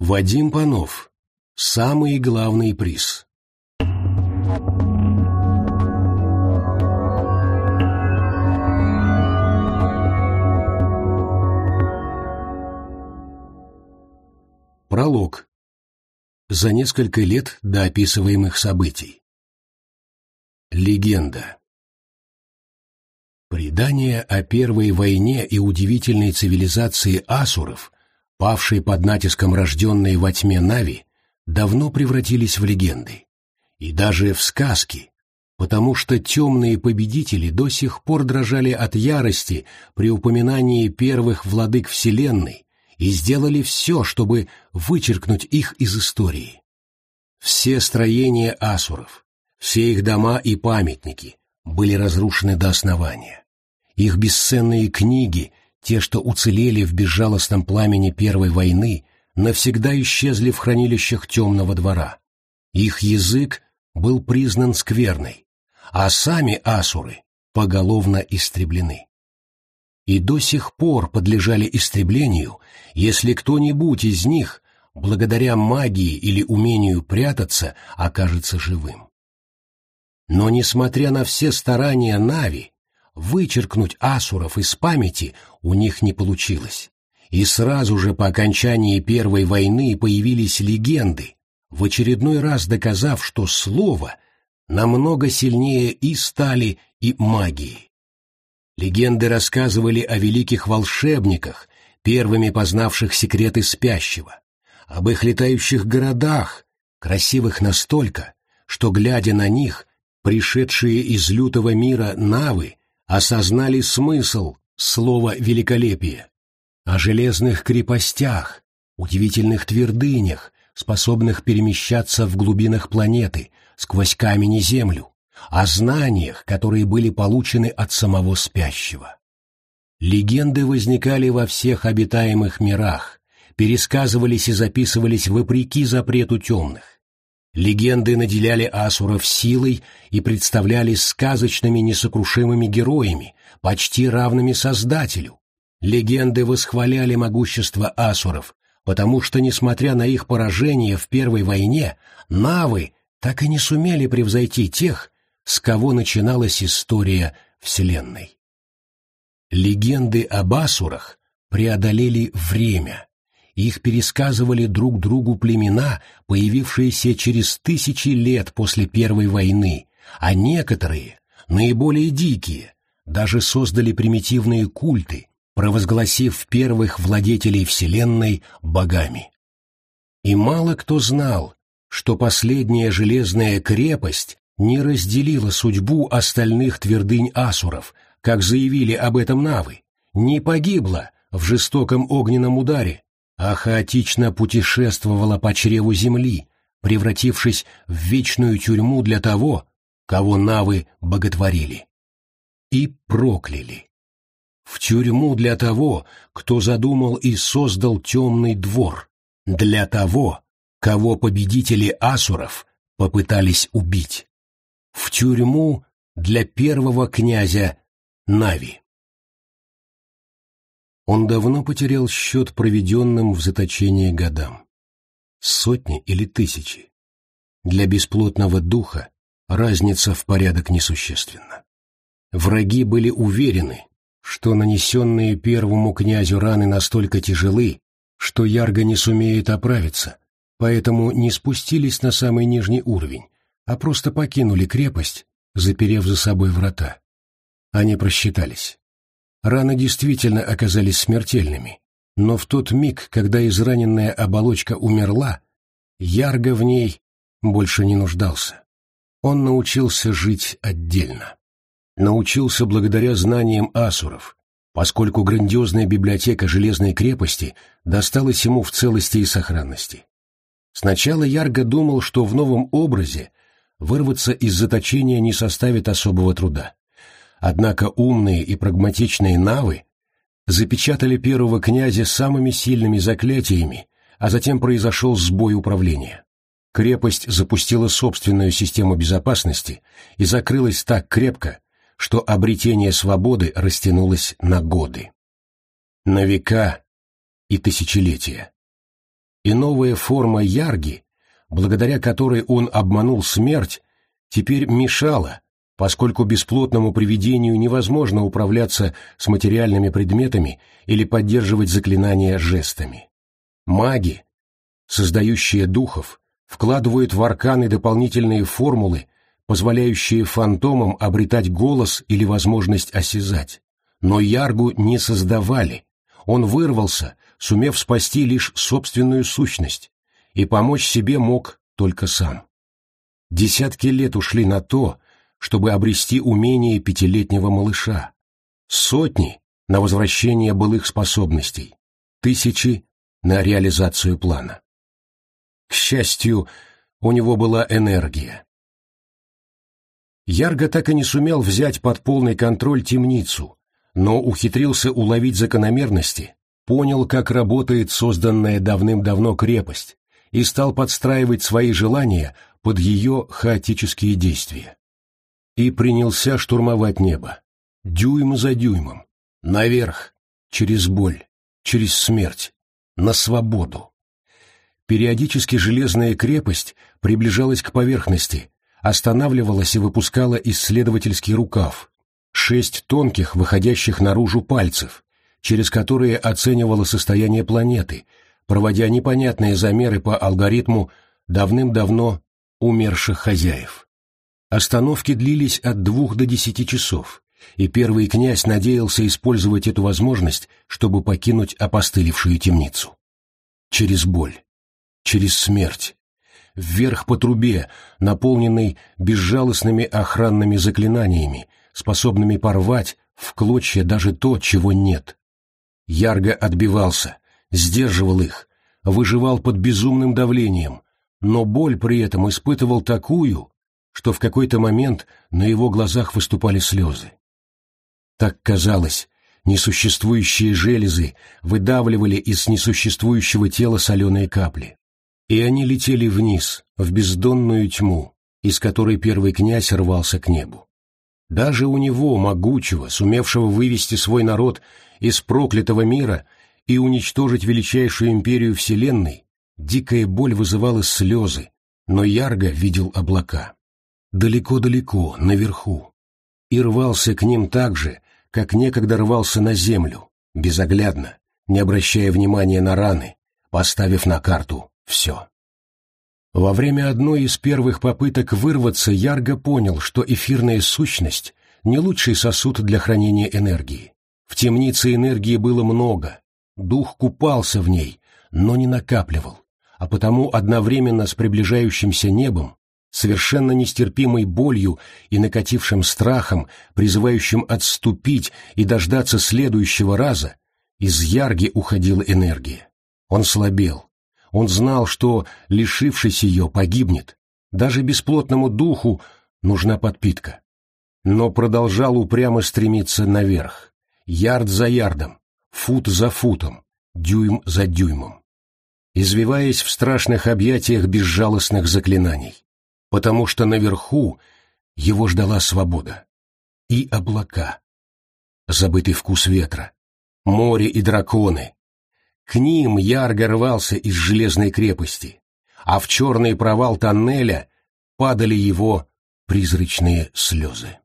Вадим Панов. Самый главный приз. Пролог. За несколько лет до описываемых событий. Легенда. Предания о Первой войне и удивительной цивилизации асуров, павшей под натиском рожденной во тьме Нави, давно превратились в легенды. И даже в сказки, потому что темные победители до сих пор дрожали от ярости при упоминании первых владык Вселенной, и сделали все, чтобы вычеркнуть их из истории. Все строения асуров, все их дома и памятники были разрушены до основания. Их бесценные книги, те, что уцелели в безжалостном пламени Первой войны, навсегда исчезли в хранилищах темного двора. Их язык был признан скверной, а сами асуры поголовно истреблены и до сих пор подлежали истреблению, если кто-нибудь из них, благодаря магии или умению прятаться, окажется живым. Но, несмотря на все старания Нави, вычеркнуть асуров из памяти у них не получилось. И сразу же по окончании Первой войны появились легенды, в очередной раз доказав, что слово намного сильнее и стали, и магии. Легенды рассказывали о великих волшебниках, первыми познавших секреты спящего, об их летающих городах, красивых настолько, что, глядя на них, пришедшие из лютого мира навы осознали смысл слова «великолепие», о железных крепостях, удивительных твердынях, способных перемещаться в глубинах планеты, сквозь камень и землю, о знаниях, которые были получены от самого спящего. Легенды возникали во всех обитаемых мирах, пересказывались и записывались вопреки запрету темных. Легенды наделяли асуров силой и представлялись сказочными несокрушимыми героями, почти равными Создателю. Легенды восхваляли могущество асуров, потому что, несмотря на их поражение в Первой войне, навы так и не сумели превзойти тех, с кого начиналась история Вселенной. Легенды об асурах преодолели время, их пересказывали друг другу племена, появившиеся через тысячи лет после Первой войны, а некоторые, наиболее дикие, даже создали примитивные культы, провозгласив первых владетелей Вселенной богами. И мало кто знал, что последняя железная крепость не разделила судьбу остальных твердынь асуров, как заявили об этом навы, не погибла в жестоком огненном ударе, а хаотично путешествовала по чреву земли, превратившись в вечную тюрьму для того, кого навы боготворили. И прокляли. В тюрьму для того, кто задумал и создал темный двор, для того, кого победители асуров попытались убить в тюрьму для первого князя Нави. Он давно потерял счет проведенным в заточении годам. Сотни или тысячи. Для бесплотного духа разница в порядок несущественна. Враги были уверены, что нанесенные первому князю раны настолько тяжелы, что Ярго не сумеет оправиться, поэтому не спустились на самый нижний уровень, а просто покинули крепость, заперев за собой врата. Они просчитались. Раны действительно оказались смертельными, но в тот миг, когда израненная оболочка умерла, Ярго в ней больше не нуждался. Он научился жить отдельно. Научился благодаря знаниям асуров, поскольку грандиозная библиотека Железной крепости досталась ему в целости и сохранности. Сначала Ярго думал, что в новом образе вырваться из заточения не составит особого труда. Однако умные и прагматичные навы запечатали первого князя самыми сильными заклятиями, а затем произошел сбой управления. Крепость запустила собственную систему безопасности и закрылась так крепко, что обретение свободы растянулось на годы. На века и тысячелетия. И новая форма Ярги, благодаря которой он обманул смерть, теперь мешала, поскольку бесплотному привидению невозможно управляться с материальными предметами или поддерживать заклинания жестами. Маги, создающие духов, вкладывают в арканы дополнительные формулы, позволяющие фантомам обретать голос или возможность осязать. Но Яргу не создавали. Он вырвался, сумев спасти лишь собственную сущность, и помочь себе мог только сам. Десятки лет ушли на то, чтобы обрести умение пятилетнего малыша. Сотни — на возвращение былых способностей. Тысячи — на реализацию плана. К счастью, у него была энергия. Ярго так и не сумел взять под полный контроль темницу, но ухитрился уловить закономерности, понял, как работает созданная давным-давно крепость, и стал подстраивать свои желания под ее хаотические действия. И принялся штурмовать небо, дюйм за дюймом, наверх, через боль, через смерть, на свободу. Периодически железная крепость приближалась к поверхности, останавливалась и выпускала исследовательский рукав, шесть тонких, выходящих наружу пальцев, через которые оценивала состояние планеты, проводя непонятные замеры по алгоритму давным-давно умерших хозяев. Остановки длились от двух до десяти часов, и первый князь надеялся использовать эту возможность, чтобы покинуть опостылевшую темницу. Через боль, через смерть, вверх по трубе, наполненной безжалостными охранными заклинаниями, способными порвать в клочья даже то, чего нет. Ярго отбивался, сдерживал их, выживал под безумным давлением, но боль при этом испытывал такую, что в какой-то момент на его глазах выступали слезы. Так казалось, несуществующие железы выдавливали из несуществующего тела соленые капли. И они летели вниз, в бездонную тьму, из которой первый князь рвался к небу. Даже у него, могучего, сумевшего вывести свой народ из проклятого мира и уничтожить величайшую империю Вселенной, дикая боль вызывала слезы, но Ярго видел облака. Далеко-далеко, наверху. И рвался к ним так же, как некогда рвался на землю, безоглядно, не обращая внимания на раны, поставив на карту все. Во время одной из первых попыток вырваться Ярго понял, что эфирная сущность — не лучший сосуд для хранения энергии. В темнице энергии было много, дух купался в ней, но не накапливал, а потому одновременно с приближающимся небом, совершенно нестерпимой болью и накатившим страхом, призывающим отступить и дождаться следующего раза, из Ярги уходила энергия. Он слабел, он знал, что, лишившись ее, погибнет. Даже бесплотному духу нужна подпитка. Но продолжал упрямо стремиться наверх. Ярд за ярдом, фут за футом, дюйм за дюймом. Извиваясь в страшных объятиях безжалостных заклинаний. Потому что наверху его ждала свобода. И облака. Забытый вкус ветра. Море и драконы, к ним ярко рвался из железной крепости, а в черный провал тоннеля падали его призрачные слезы.